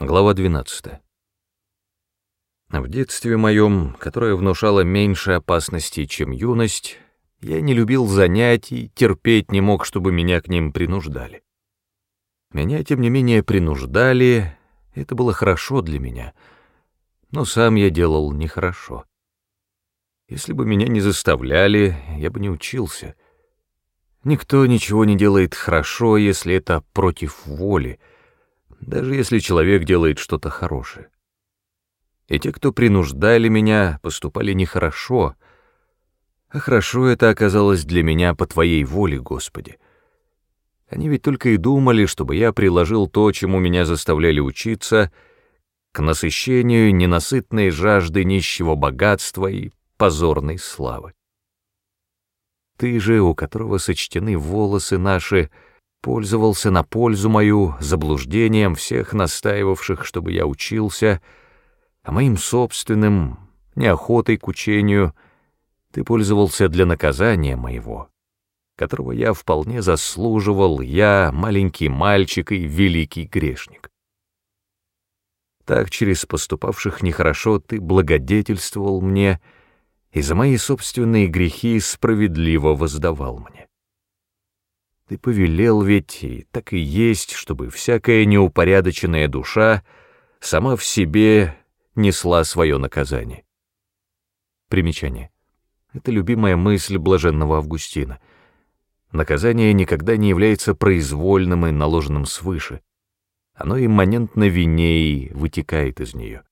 Глава 12. В детстве моем, которое внушало меньше опасностей, чем юность, я не любил занятий, терпеть не мог, чтобы меня к ним принуждали. Меня, тем не менее, принуждали, это было хорошо для меня, но сам я делал нехорошо. Если бы меня не заставляли, я бы не учился. Никто ничего не делает хорошо, если это против воли — даже если человек делает что-то хорошее. И те, кто принуждали меня, поступали нехорошо, а хорошо это оказалось для меня по Твоей воле, Господи. Они ведь только и думали, чтобы я приложил то, чему меня заставляли учиться, к насыщению ненасытной жажды нищего богатства и позорной славы. Ты же, у которого сочтены волосы наши, — пользовался на пользу мою заблуждением всех настаивавших, чтобы я учился, а моим собственным, неохотой к учению, ты пользовался для наказания моего, которого я вполне заслуживал, я, маленький мальчик и великий грешник. Так через поступавших нехорошо ты благодетельствовал мне и за мои собственные грехи справедливо воздавал мне. Ты повелел ведь, и так и есть, чтобы всякая неупорядоченная душа сама в себе несла свое наказание. Примечание. Это любимая мысль блаженного Августина. Наказание никогда не является произвольным и наложенным свыше. Оно имманентно вине и вытекает из нее.